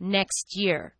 next year.